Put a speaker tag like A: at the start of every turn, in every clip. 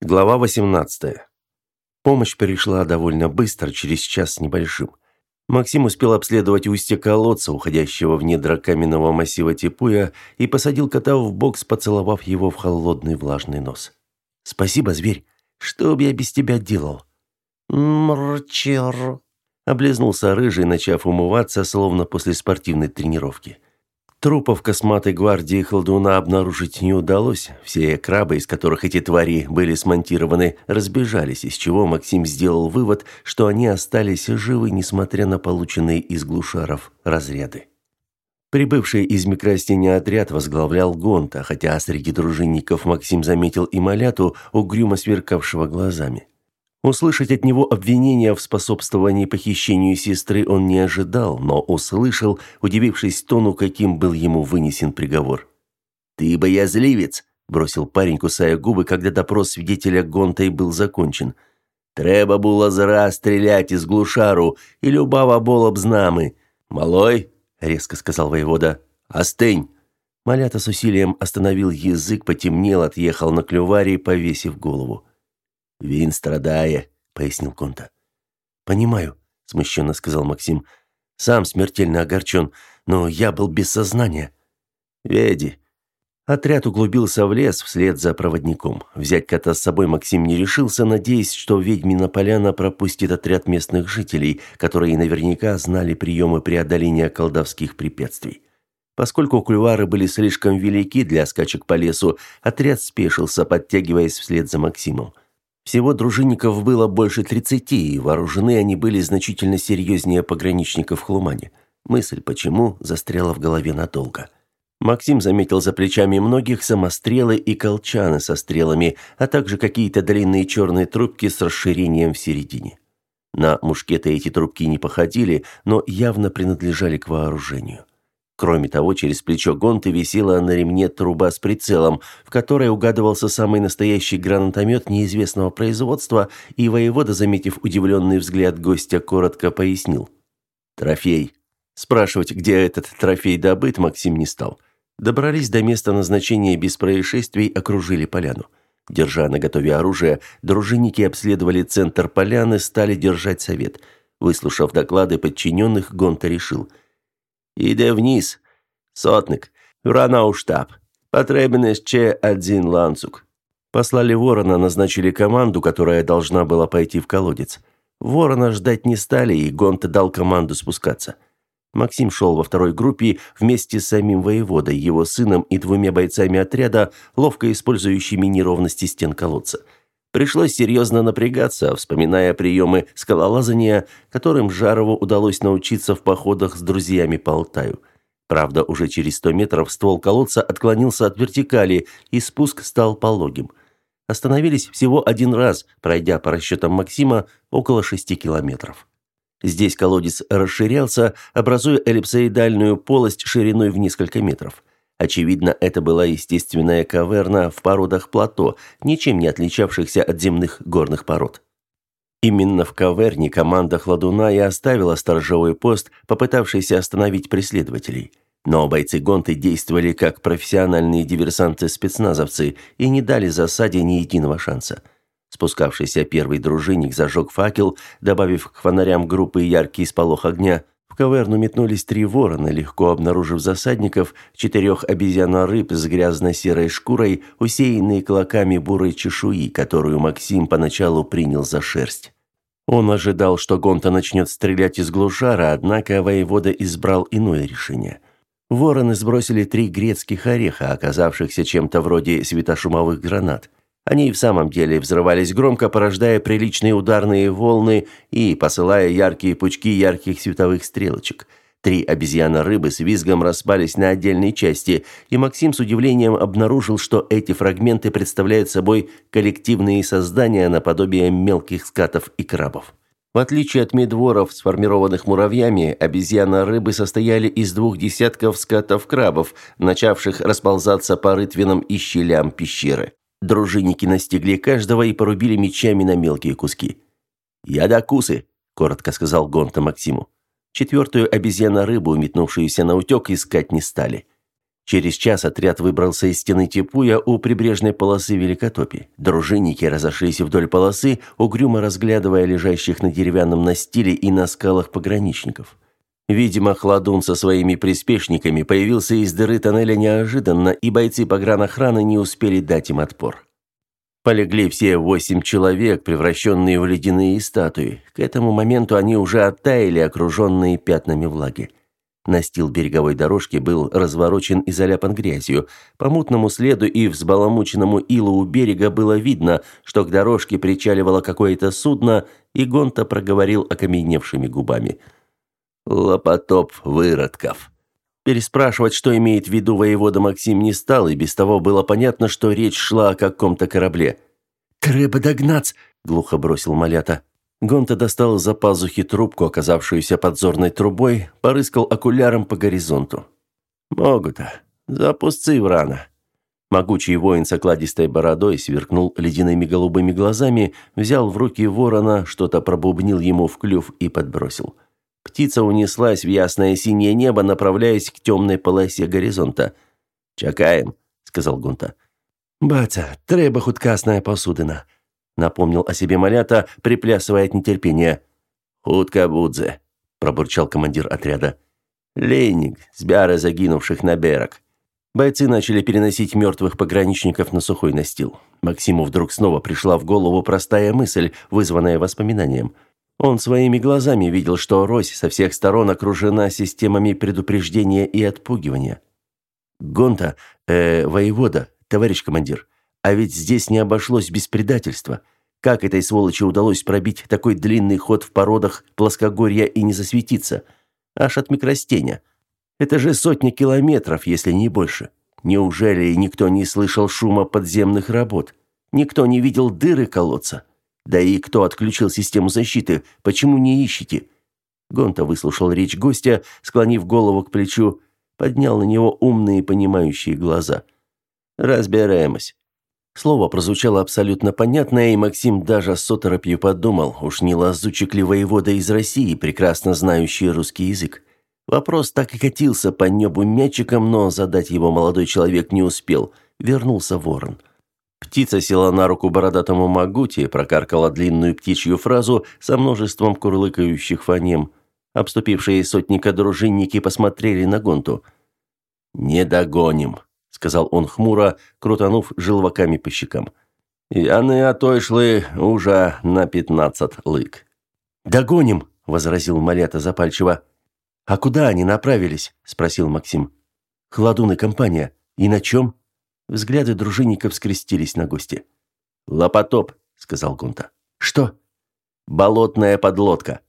A: Глава 18. Помощь пришла довольно быстро, через час с небольшим. Максим успел обследовать устье колодца, уходящего в недра каменного массива Типуя, и посадил кота в бокс, поцеловав его в холодный влажный нос. «Спасибо, зверь. Что бы я без тебя делал?»
B: «Мрчер», — облизнулся рыжий, начав умываться, словно после спортивной тренировки.
A: Трупов косматой гвардии колдуна обнаружить не удалось. Все крабы, из которых эти твари были смонтированы, разбежались, из чего Максим сделал вывод, что они остались живы, несмотря на полученные из глушаров разряды. Прибывший из микрорастения отряд возглавлял Гонта, хотя среди дружинников Максим заметил и Маляту, угрюмо сверкавшего глазами. Услышать от него обвинения в способствовании похищению сестры он не ожидал, но услышал, удивившись тону, каким был ему вынесен приговор. «Ты боязливец!» – бросил парень, кусая губы, когда допрос свидетеля Гонтой был закончен. «Треба було зра стрелять из глушару, и любава було б з нами. Малой!» – резко сказал воевода. «Остынь!» Малята с усилием остановил язык, потемнел, отъехал на клюваре, повесив голову. «Вин страдая», — пояснил Конта.
B: «Понимаю», — смущенно сказал Максим. «Сам смертельно огорчен, но я был без сознания».
A: «Веди». Отряд углубился в лес вслед за проводником. Взять кота с собой Максим не решился, надеясь, что ведьмина поляна пропустит отряд местных жителей, которые наверняка знали приемы преодоления колдовских препятствий. Поскольку кульвары были слишком велики для скачек по лесу, отряд спешился, подтягиваясь вслед за Максимом. Всего дружинников было больше 30, и вооружены они были значительно серьезнее пограничников в Хлумане. Мысль «почему» застряла в голове надолго. Максим заметил за плечами многих самострелы и колчаны со стрелами, а также какие-то длинные черные трубки с расширением в середине. На мушкеты эти трубки не походили, но явно принадлежали к вооружению. Кроме того, через плечо Гонты висела на ремне труба с прицелом, в которой угадывался самый настоящий гранатомет неизвестного производства, и воевода, заметив удивленный взгляд гостя, коротко пояснил. «Трофей». Спрашивать, где этот трофей добыт, Максим не стал. Добрались до места назначения без происшествий, окружили поляну. Держа наготове оружие, дружинники обследовали центр поляны, стали держать совет. Выслушав доклады подчиненных, Гонта решил – Іде вниз. Сотник. Рана у штаб. Потребен ще один ланцуг. Послали Ворона, назначили команду, которая должна была пойти в колодец. Ворона ждать не стали, и Гонт дал команду спускаться. Максим шел во второй группе вместе с самим воеводой, его сыном и двумя бойцами отряда, ловко использующими неровности стен колодца. Пришлось серьезно напрягаться, вспоминая приемы скалолазания, которым Жарову удалось научиться в походах с друзьями по Алтаю. Правда, уже через 100 метров ствол колодца отклонился от вертикали, и спуск стал пологим. Остановились всего один раз, пройдя по расчетам Максима около 6 километров. Здесь колодец расширялся, образуя эллипсоидальную полость шириной в несколько метров. Очевидно, это была естественная каверна в породах плато, ничем не отличавшихся от земных горных пород. Именно в каверне команда Хладуна и оставила сторожевой пост, попытавшийся остановить преследователей. Но бойцы Гонты действовали как профессиональные диверсанты-спецназовцы и не дали засаде ни единого шанса. Спускавшийся первый дружинник зажег факел, добавив к фонарям группы яркий сполох огня – каверну метнулись три ворона, легко обнаружив засадников, четырех обезьяно-рыб с грязно-серой шкурой, усеянные клоками бурой чешуи, которую Максим поначалу принял за шерсть. Он ожидал, что Гонта начнет стрелять из глушара, однако воевода избрал иное решение. Вороны сбросили три грецких ореха, оказавшихся чем-то вроде светошумовых гранат. Они в самом деле взрывались громко, порождая приличные ударные волны и посылая яркие пучки ярких световых стрелочек. Три обезьяны-рыбы с визгом распались на отдельные части, и Максим с удивлением обнаружил, что эти фрагменты представляют собой коллективные создания наподобие мелких скатов и крабов. В отличие от медворов, сформированных муравьями, обезьяны-рыбы состояли из двух десятков скатов-крабов, начавших расползаться по рытвинам и щелям пещеры. Дружинники настигли каждого и порубили мечами на мелкие куски. «Я до кусы», – коротко сказал Гонта Максиму. Четвертую обезьяну-рыбу, метнувшуюся на утек, искать не стали. Через час отряд выбрался из стены Типуя у прибрежной полосы Великотопи. Дружинники разошлись вдоль полосы, угрюмо разглядывая лежащих на деревянном настиле и на скалах пограничников. Видимо, Хладун со своими приспешниками появился из дыры тоннеля неожиданно, и бойцы погранохраны не успели дать им отпор. Полегли все восемь человек, превращенные в ледяные статуи. К этому моменту они уже оттаяли, окруженные пятнами влаги. Настил береговой дорожки был разворочен и заляпан грязью. По мутному следу и взбаламученному илу у берега было видно, что к дорожке причаливало какое-то судно, и Гонта проговорил окаменевшими губами. «Лопотоп выродков». Переспрашивать, что имеет в виду воевода Максим, не стал, и без того было понятно, что речь шла о каком-то корабле.
B: «Треба догнать!» – глухо бросил Малята.
A: Гонта достал из-за пазухи трубку, оказавшуюся подзорной трубой, порыскал окуляром по горизонту. «Могут-то. Запусти врана». Могучий воин с окладистой бородой сверкнул ледяными голубыми глазами, взял в руки ворона, что-то пробубнил ему в клюв и подбросил. Птица унеслась в ясное синее небо, направляясь к темной полосе горизонта. «Чакаем», — сказал Гунта.
B: «Баця, треба хуткасная посудина», напомнил о себе малята, приплясывая от нетерпения.
A: «Хутка будзе», – пробурчал командир отряда. «Леник, сбяра загинувших на берег». Бойцы начали переносить мертвых пограничников на сухой настил. Максиму вдруг снова пришла в голову простая мысль, вызванная воспоминанием. Он своими глазами видел, что Рось со всех сторон окружена системами предупреждения и отпугивания. «Гонта, э, воевода, товарищ командир, а ведь здесь не обошлось без предательства. Как этой сволочи удалось пробить такой длинный ход в породах плоскогорья и не засветиться? Аж от микростеня. Это же сотни километров, если не больше. Неужели никто не слышал шума подземных работ? Никто не видел дыры колодца? Да и кто отключил систему защиты? Почему не ищете? Гонта выслушал речь гостя, склонив голову к плечу, поднял на него умные понимающие глаза. Разбираемся. Слово прозвучало абсолютно понятно, и Максим даже с оторопью подумал, уж не лазучик ли воевода из России, прекрасно знающий русский язык. Вопрос так и катился по небу мячиком, но задать его молодой человек не успел. Вернулся ворон. Птица села на руку бородатому Магути, прокаркала длинную птичью фразу со множеством курлыкающих фонем. Обступившие сотника дружинники посмотрели на Гонту. «Не догоним», сказал он хмуро, крутанув желваками по щекам. «Яны отойшли уже на пятнадцать лык».
B: «Догоним», — возразил Малята запальчиво. «А куда они направились?» — спросил Максим. «Хладун и компания. И на чем?» Взгляды дружинников скрестились на гости.
A: «Лопотоп», — сказал Гунта.
B: «Что?»
A: «Болотная подлодка».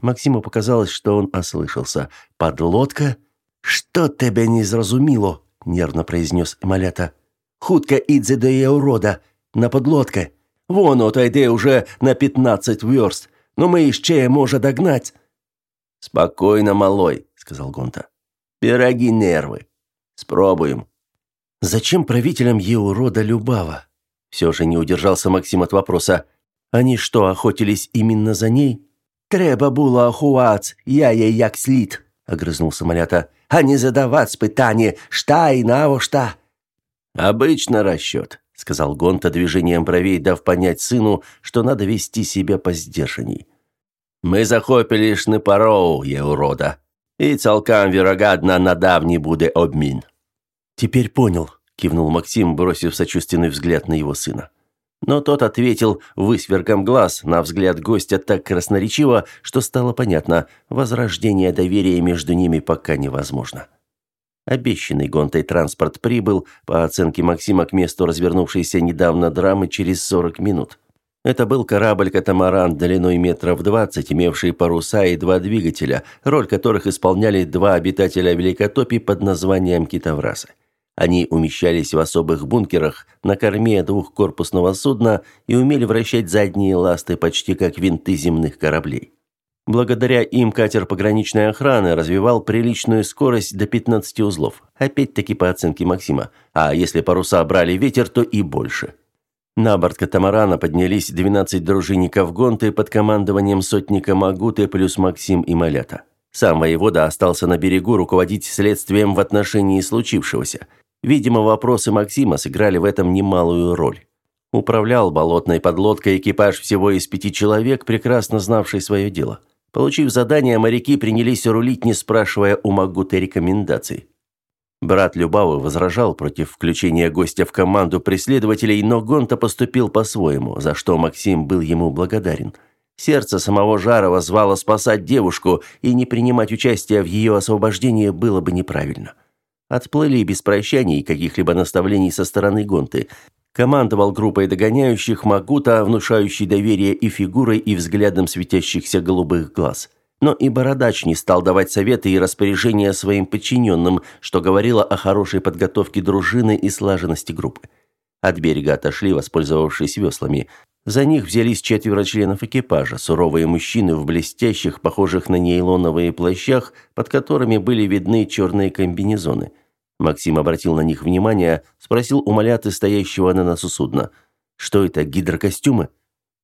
B: Максиму показалось, что он ослышался. «Подлодка? Что тебе не зразуміло?» нервно произнес Малята. «Хутка ідзе до її урода, на подлодка. Вон отойде уже на пятнадцать верст, но мы еще може догнать».
A: «Спокойно, малой», — сказал Гонта. «Пироги нервы. Спробуем».
B: «Зачем правителям Еурода Любава?» Все же не удержался Максим от вопроса. «Они что, охотились именно за ней?» «Треба було охуац, я ей як слід», — огрызнулся Малята а не задавать питание «что и наво что».
A: «Обычно расчет», — сказал Гонта движением бровей, дав понять сыну, что надо вести себя по сдержанней. «Мы захопили шнепароу, я урода, и целкам вероятно на давний буде обмин».
B: «Теперь понял», — кивнул Максим, бросив сочувственный взгляд на его сына.
A: Но тот ответил высвергом глаз на взгляд гостя так красноречиво, что стало понятно, возрождение доверия между ними пока невозможно. Обещанный Гонтой транспорт прибыл, по оценке Максима, к месту развернувшейся недавно драмы через 40 минут. Это был корабль-катамаран длиной метров 20, имевший паруса и два двигателя, роль которых исполняли два обитателя Великотопи под названием Китаврасы. Они умещались в особых бункерах на корме двухкорпусного судна и умели вращать задние ласты почти как винты земных кораблей. Благодаря им катер пограничной охраны развивал приличную скорость до 15 узлов, опять-таки по оценке Максима, а если паруса брали ветер, то и больше. На борт катамарана поднялись 12 дружинников Гонты под командованием сотника Магуты плюс Максим и Малята. Сам воевода остался на берегу руководить следствием в отношении случившегося. Видимо, вопросы Максима сыграли в этом немалую роль. Управлял болотной подлодкой экипаж всего из пяти человек, прекрасно знавший свое дело. Получив задание, моряки принялись рулить, не спрашивая у Магуты рекомендаций. Брат Любавы возражал против включения гостя в команду преследователей, но Гонта поступил по-своему, за что Максим был ему благодарен. Сердце самого Жарова звало спасать девушку, и не принимать участие в ее освобождении было бы неправильно. Отплыли без прощаний и каких-либо наставлений со стороны Гонты. Командовал группой догоняющих Магута, внушающий доверие и фигурой, и взглядом светящихся голубых глаз. Но и Бородач не стал давать советы и распоряжения своим подчиненным, что говорило о хорошей подготовке дружины и слаженности группы. От берега отошли, воспользовавшись веслами. За них взялись четверо членов экипажа, суровые мужчины в блестящих, похожих на нейлоновые плащах, под которыми были видны черные комбинезоны. Максим обратил на них внимание, спросил у маляты, стоящего на носу судна. «Что это, гидрокостюмы?»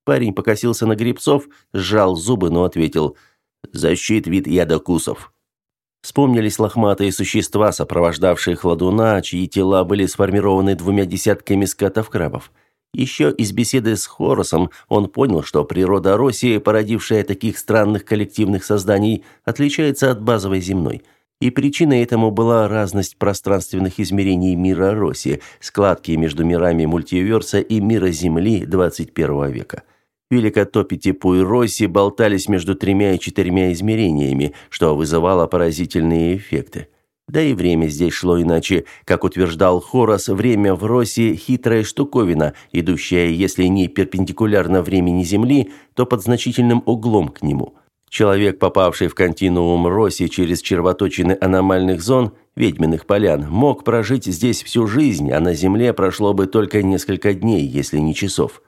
A: Парень покосился на грибцов, сжал зубы, но ответил – Защит вид ядокусов. Вспомнились лохматые существа, сопровождавшие хладуна, чьи тела были сформированы двумя десятками скатов-крабов. Еще из беседы с Хоросом он понял, что природа России, породившая таких странных коллективных созданий, отличается от базовой земной. И причиной этому была разность пространственных измерений мира России, складки между мирами мультиверса и мира Земли 21 века. Великотопи и Росси болтались между тремя и четырьмя измерениями, что вызывало поразительные эффекты. Да и время здесь шло иначе. Как утверждал Хорос, время в Росси – хитрая штуковина, идущая, если не перпендикулярно времени Земли, то под значительным углом к нему. Человек, попавший в континуум Росси через червоточины аномальных зон, ведьминых полян, мог прожить здесь всю жизнь, а на Земле прошло бы только несколько дней, если не часов.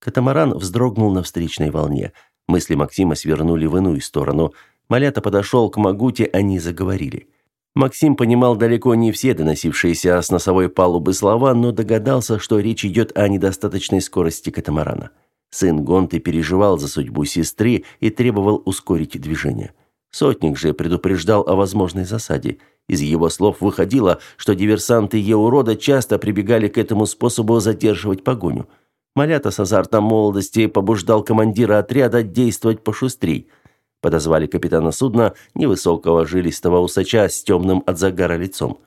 A: Катамаран вздрогнул на встречной волне. Мысли Максима свернули в иную сторону. Малята подошел к Магуте, они заговорили. Максим понимал далеко не все доносившиеся с носовой палубы слова, но догадался, что речь идет о недостаточной скорости катамарана. Сын Гонты переживал за судьбу сестры и требовал ускорить движение. Сотник же предупреждал о возможной засаде. Из его слов выходило, что диверсанты Еурода часто прибегали к этому способу задерживать погоню – Малята с азартом молодости побуждал командира отряда действовать пошустрей. Подозвали капитана судна, невысокого жилистого усача с темным от загара лицом.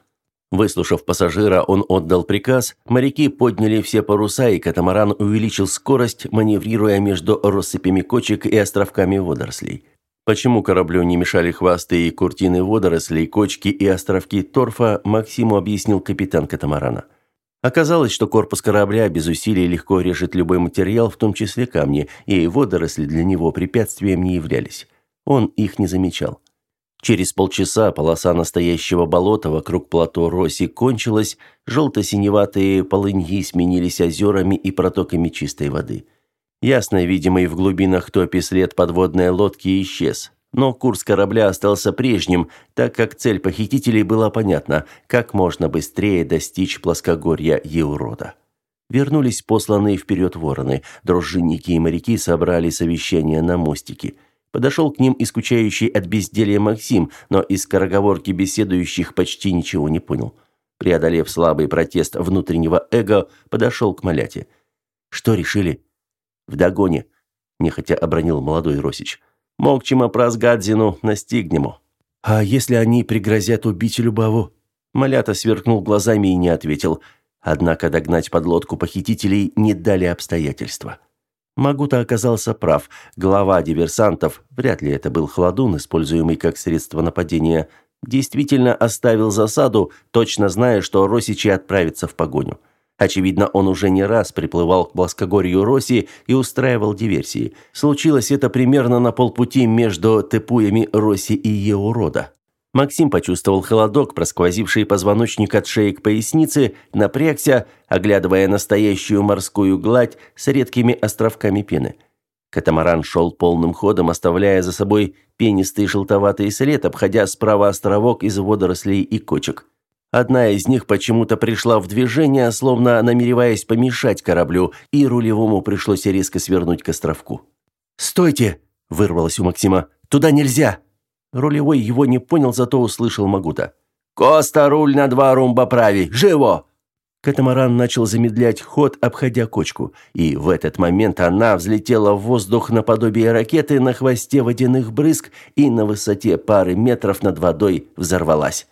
A: Выслушав пассажира, он отдал приказ, моряки подняли все паруса, и катамаран увеличил скорость, маневрируя между россыпями кочек и островками водорослей. Почему кораблю не мешали хвосты и куртины водорослей, кочки и островки торфа, Максиму объяснил капитан катамарана. Оказалось, что корпус корабля без усилий легко режет любой материал, в том числе камни, и водоросли для него препятствием не являлись. Он их не замечал. Через полчаса полоса настоящего болота вокруг плато Роси кончилась, желто-синеватые полыньи сменились озерами и протоками чистой воды. Ясно видимый в глубинах топи след подводной лодки исчез. Но курс корабля остался прежним, так как цель похитителей была понятна – как можно быстрее достичь плоскогорья Еурода. Вернулись посланные вперед вороны. Дружинники и моряки собрали совещание на мостике. Подошел к ним и от безделья Максим, но из скороговорки беседующих почти ничего не понял. Преодолев слабый протест внутреннего эго, подошел к Маляте. «Что решили?» «В догоне», – нехотя обронил молодой Росич. Мокчима прозгадзину настигнемо. А если они пригрозят убить Любаву? Малята сверкнул глазами и не ответил. Однако догнать подлодку похитителей не дали обстоятельства. Магута оказался прав. Глава диверсантов, вряд ли это был хладун, используемый как средство нападения, действительно оставил засаду, точно зная, что Росичи отправятся в погоню. Очевидно, он уже не раз приплывал к плоскогорью Роси и устраивал диверсии. Случилось это примерно на полпути между тепуями Роси и Еурода. Максим почувствовал холодок, просквозивший позвоночник от шеи к пояснице, напрягся, оглядывая настоящую морскую гладь с редкими островками пены. Катамаран шел полным ходом, оставляя за собой пенистый желтоватый след, обходя справа островок из водорослей и кочек. Одна из них почему-то пришла в движение, словно намереваясь помешать кораблю, и рулевому пришлось резко свернуть к островку. «Стойте!» – вырвалось у Максима. «Туда нельзя!» Рулевой его не понял, зато услышал Магута. «Коста, руль на два румба прави! Живо!» Катамаран начал замедлять ход, обходя кочку, и в этот момент она взлетела в воздух наподобие ракеты на хвосте водяных брызг и на высоте пары метров над водой взорвалась.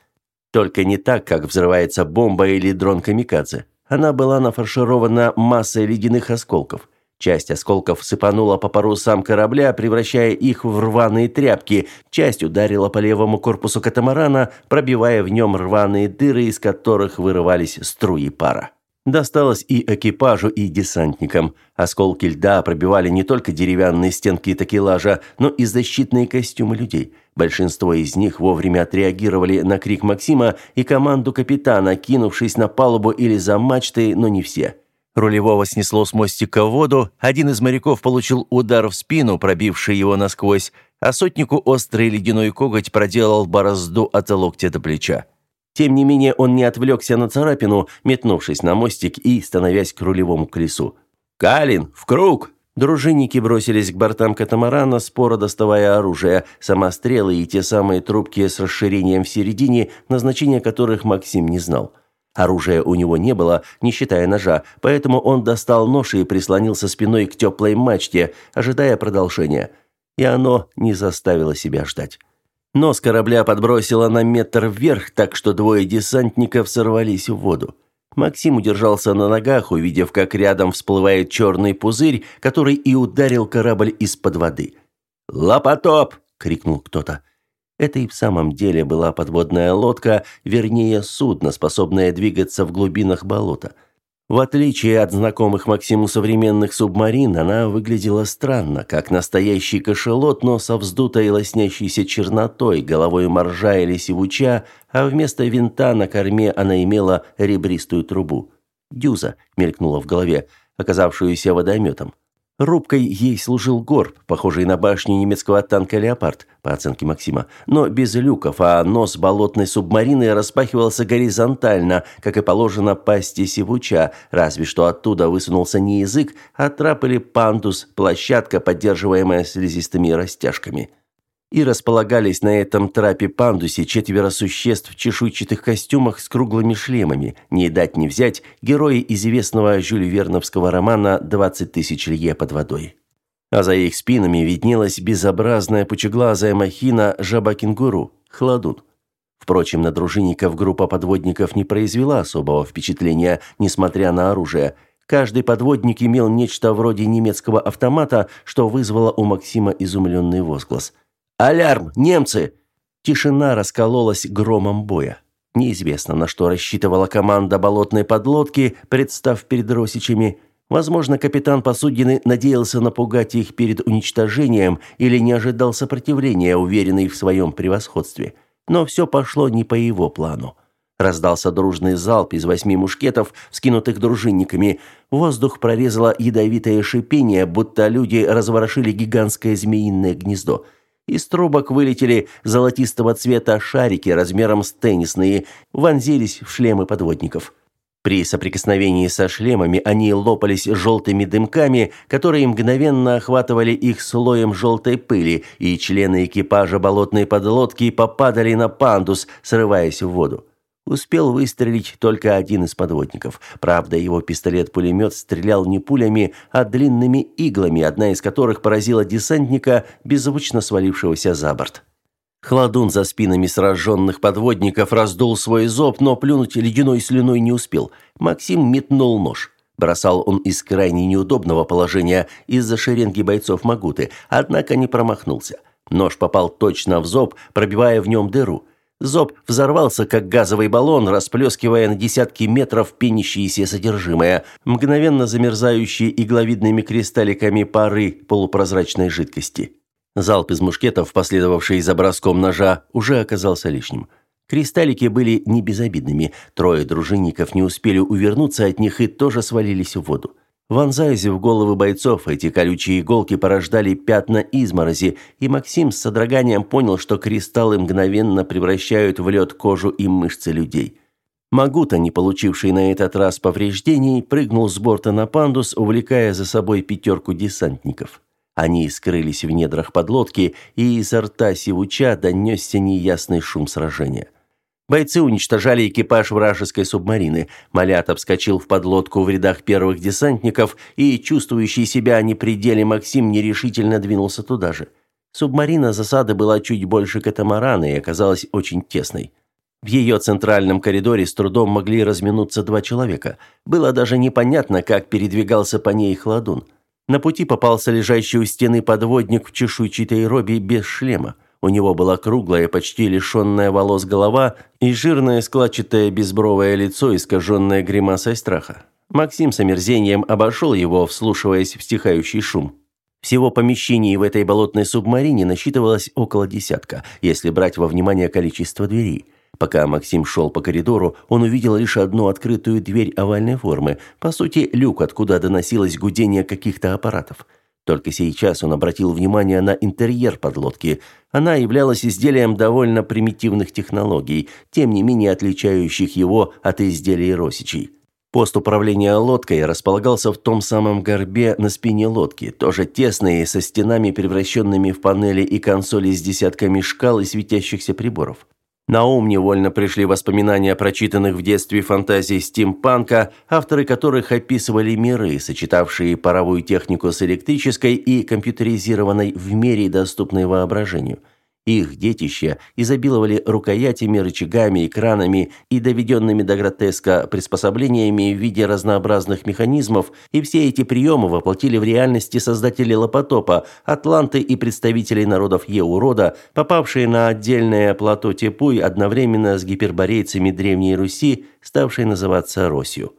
A: Только не так, как взрывается бомба или дрон камикадзе. Она была нафарширована массой ледяных осколков. Часть осколков сыпанула по парусам корабля, превращая их в рваные тряпки. Часть ударила по левому корпусу катамарана, пробивая в нем рваные дыры, из которых вырывались струи пара. Досталось и экипажу, и десантникам. Осколки льда пробивали не только деревянные стенки такелажа, но и защитные костюмы людей. Большинство из них вовремя отреагировали на крик Максима и команду капитана, кинувшись на палубу или за мачтой, но не все. Рулевого снесло с мостика в воду, один из моряков получил удар в спину, пробивший его насквозь, а сотнику острый ледяной коготь проделал борозду от локтя до плеча. Тем не менее, он не отвлекся на царапину, метнувшись на мостик и становясь к рулевому колесу. «Калин, в круг!» Дружинники бросились к бортам катамарана, споро доставая оружие, самострелы и те самые трубки с расширением в середине, назначения которых Максим не знал. Оружия у него не было, не считая ножа, поэтому он достал нож и прислонился спиной к теплой мачте, ожидая продолжения. И оно не заставило себя ждать. Нос корабля подбросило на метр вверх, так что двое десантников сорвались в воду. Максим удержался на ногах, увидев, как рядом всплывает черный пузырь, который и ударил корабль из-под воды. «Лопотоп!» — крикнул кто-то. Это и в самом деле была подводная лодка, вернее, судно, способное двигаться в глубинах болота. В отличие от знакомых Максиму современных субмарин, она выглядела странно, как настоящий кашалот, но со вздутой лоснящейся чернотой, головой моржа или сивуча, а вместо винта на корме она имела ребристую трубу. «Дюза» мелькнула в голове, оказавшуюся водометом. Рубкой ей служил горб, похожий на башню немецкого танка «Леопард», по оценке Максима, но без люков, а нос болотной субмарины распахивался горизонтально, как и положено пасти сивуча, разве что оттуда высунулся не язык, а трап или пандус, площадка, поддерживаемая слизистыми растяжками и располагались на этом трапе-пандусе четверо существ в чешуйчатых костюмах с круглыми шлемами, не дать не взять, герои известного Жюль Верновского романа «20 тысяч лье под водой». А за их спинами виднелась безобразная пучеглазая махина жаба-кенгуру, хладун. Впрочем, на дружинников группа подводников не произвела особого впечатления, несмотря на оружие. Каждый подводник имел нечто вроде немецкого автомата, что вызвало у Максима изумленный возглас – «Алярм! Немцы!» Тишина раскололась громом боя. Неизвестно, на что рассчитывала команда болотной подлодки, представ перед Росичами. Возможно, капитан посудины надеялся напугать их перед уничтожением или не ожидал сопротивления, уверенный в своем превосходстве. Но все пошло не по его плану. Раздался дружный залп из восьми мушкетов, скинутых дружинниками. Воздух прорезало ядовитое шипение, будто люди разворошили гигантское змеиное гнездо. Из трубок вылетели золотистого цвета шарики размером с теннисные, вонзились в шлемы подводников. При соприкосновении со шлемами они лопались желтыми дымками, которые мгновенно охватывали их слоем желтой пыли, и члены экипажа болотной подлодки попадали на пандус, срываясь в воду. Успел выстрелить только один из подводников. Правда, его пистолет-пулемет стрелял не пулями, а длинными иглами, одна из которых поразила десантника, беззвучно свалившегося за борт. Хладун за спинами сраженных подводников раздул свой зоб, но плюнуть ледяной слюной не успел. Максим метнул нож. Бросал он из крайне неудобного положения из-за шеренги бойцов Магуты, однако не промахнулся. Нож попал точно в зоб, пробивая в нем дыру. Зоб взорвался, как газовый баллон, расплескивая на десятки метров пенящееся содержимое, мгновенно замерзающие игловидными кристалликами пары полупрозрачной жидкости. Залп из мушкетов, последовавший за броском ножа, уже оказался лишним. Кристаллики были не безобидными, трое дружинников не успели увернуться от них и тоже свалились в воду. Вонзаясь в головы бойцов, эти колючие иголки порождали пятна изморози, и Максим с содроганием понял, что кристаллы мгновенно превращают в лед кожу и мышцы людей. Магута, не получивший на этот раз повреждений, прыгнул с борта на пандус, увлекая за собой пятерку десантников. Они скрылись в недрах подлодки, и из рта Сивуча донесся неясный шум сражения. Бойцы уничтожали экипаж вражеской субмарины. Малят обскочил в подлодку в рядах первых десантников, и, чувствующий себя не пределе, Максим нерешительно двинулся туда же. Субмарина засады была чуть больше катамарана и оказалась очень тесной. В ее центральном коридоре с трудом могли разминуться два человека. Было даже непонятно, как передвигался по ней хладун. На пути попался лежащий у стены подводник в чешуйчатой робе без шлема. У него была круглая, почти лишенная волос голова и жирное складчатое безбровое лицо, искаженное гримасой страха. Максим с омерзением обошел его, вслушиваясь в стихающий шум. Всего помещений в этой болотной субмарине насчитывалось около десятка, если брать во внимание количество дверей. Пока Максим шел по коридору, он увидел лишь одну открытую дверь овальной формы, по сути, люк, откуда доносилось гудение каких-то аппаратов. Только сейчас он обратил внимание на интерьер подлодки. Она являлась изделием довольно примитивных технологий, тем не менее отличающих его от изделий Росичей. Пост управления лодкой располагался в том самом горбе на спине лодки, тоже тесный, со стенами, превращенными в панели и консоли с десятками шкал и светящихся приборов. На ум невольно пришли воспоминания прочитанных в детстве фантазий стимпанка, авторы которых описывали миры, сочетавшие паровую технику с электрической и компьютеризированной в мере доступной воображению – их детища изобиловали рукоятями, рычагами, экранами и доведенными до гротеска приспособлениями в виде разнообразных механизмов, и все эти приемы воплотили в реальности создатели Лопотопа, атланты и представители народов Еурода, попавшие на отдельное плато Тепуй одновременно с гиперборейцами Древней Руси, ставшей называться Росью.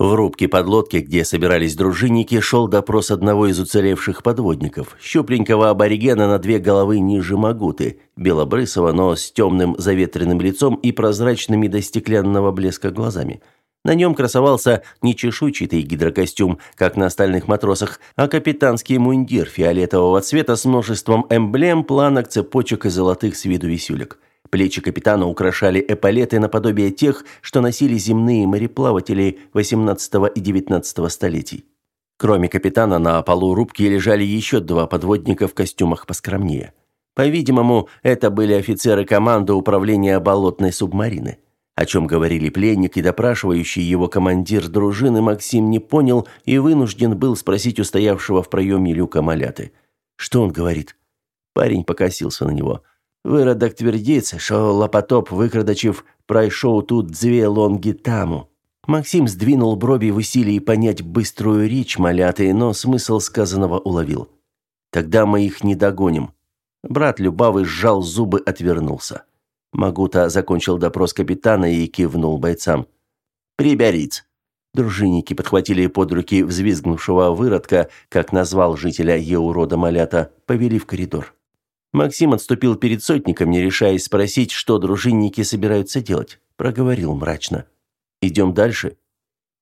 A: В рубке подлодки, где собирались дружинники, шел допрос одного из уцелевших подводников, щупленького аборигена на две головы ниже Магуты, белобрысого, но с темным заветренным лицом и прозрачными до стеклянного блеска глазами. На нем красовался не чешуйчатый гидрокостюм, как на остальных матросах, а капитанский мундир фиолетового цвета с множеством эмблем, планок, цепочек и золотых с виду висюлек. Плечи капитана украшали эполеты наподобие тех, что носили земные мореплаватели XVIII и XIX столетий. Кроме капитана, на полу рубки лежали еще два подводника в костюмах поскромнее. По-видимому, это были офицеры команды управления болотной субмарины. О чем говорили пленник и допрашивающий его командир дружины, Максим не понял и вынужден был спросить у стоявшего в проеме люка маляты. Что он говорит? Парень покосился на него. Виродок твердіться, що Лопотоп, викрадачів, пройшов тут две лонги таму. Максим сдвинул брови в усилии понять быструю речь маляты, но смысл сказанного уловил. «Тогда мы их не догоним». Брат Любавый сжал зубы, отвернулся. Магута закончил допрос капитана и кивнул бойцам. «Приберись». Дружинники подхватили под руки взвизгнувшего выродка, как назвал жителя Еурода Малята, повели в коридор. Максим отступил перед сотником, не решаясь спросить, что дружинники собираются делать. Проговорил мрачно. «Идем дальше?»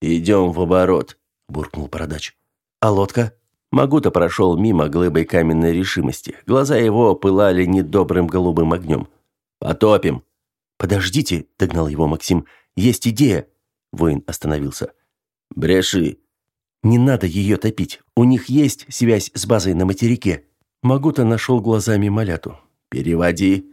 A: «Идем в оборот», – буркнул Бородач. «А лодка?» Магута прошел мимо глыбой каменной решимости. Глаза его пылали недобрым голубым огнем. «Потопим!» «Подождите!» – догнал его Максим. «Есть идея!» Воин остановился. «Бреши!» «Не надо ее топить. У них есть связь с базой на материке». Магута нашел глазами Маляту. «Переводи».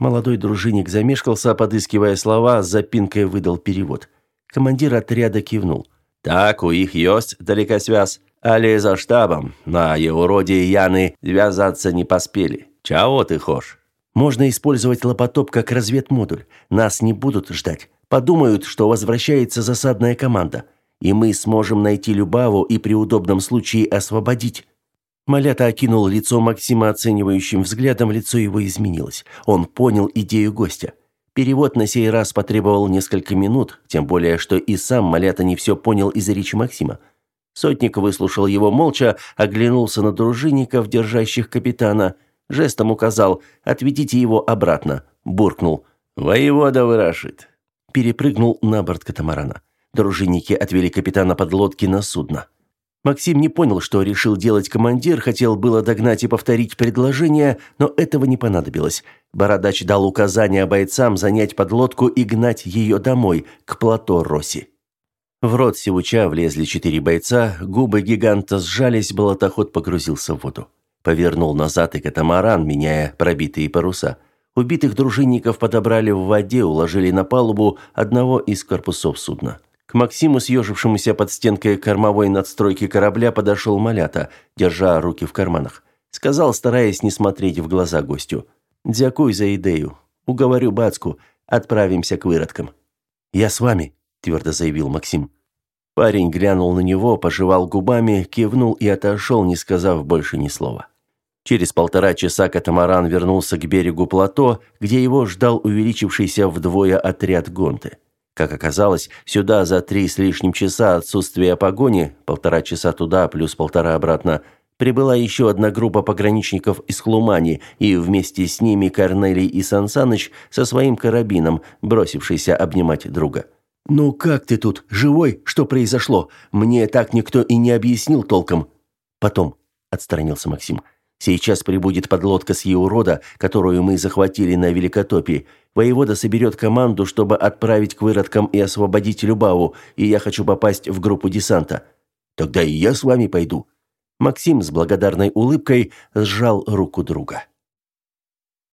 A: Молодой дружинник замешкался, подыскивая слова, с запинкой выдал перевод. Командир отряда кивнул. «Так, у их есть далекосвязь, але за штабом. На Еуроде и Яны связаться не поспели. Чего ты хочешь?» «Можно использовать лопотоп как разведмодуль. Нас не будут ждать. Подумают, что возвращается засадная команда. И мы сможем найти Любаву и при удобном случае освободить». Малята окинул лицо Максима оценивающим взглядом, лицо его изменилось. Он понял идею гостя. Перевод на сей раз потребовал несколько минут, тем более, что и сам Малята не все понял из-за речи Максима. Сотник выслушал его молча, оглянулся на дружинников, держащих капитана, жестом указал «отведите его обратно», буркнул «Воевода вырашит». Перепрыгнул на борт катамарана. Дружинники отвели капитана подлодки на судно. Максим не понял, что решил делать командир, хотел было догнать и повторить предложение, но этого не понадобилось. Бородач дал указание бойцам занять подлодку и гнать ее домой, к плато Роси. В рот Сивуча влезли четыре бойца, губы гиганта сжались, болотоход погрузился в воду. Повернул назад и катамаран, меняя пробитые паруса. Убитых дружинников подобрали в воде, уложили на палубу одного из корпусов судна. К Максиму, съежившемуся под стенкой кормовой надстройки корабля, подошел Малята, держа руки в карманах. Сказал, стараясь не смотреть в глаза гостю. «Дякуй за идею. Уговорю Бацку. Отправимся к выродкам». «Я с вами», – твердо заявил Максим. Парень глянул на него, пожевал губами, кивнул и отошел, не сказав больше ни слова. Через полтора часа катамаран вернулся к берегу плато, где его ждал увеличившийся вдвое отряд гонты. Как оказалось, сюда за три с лишним часа отсутствия погони, полтора часа туда плюс полтора обратно, прибыла еще одна группа пограничников из Хлумани, и вместе с ними Корнелий и Сансаныч со своим карабином, бросившийся обнимать друга. «Ну как ты тут? Живой? Что произошло? Мне так никто и не объяснил толком». «Потом», — отстранился Максим. «Сейчас прибудет подлодка с Еурода, которую мы захватили на Великотопии. Воевода соберет команду, чтобы отправить к выродкам и освободить Любаву, и я хочу попасть в группу десанта». «Тогда и я с вами пойду». Максим с благодарной улыбкой сжал руку друга.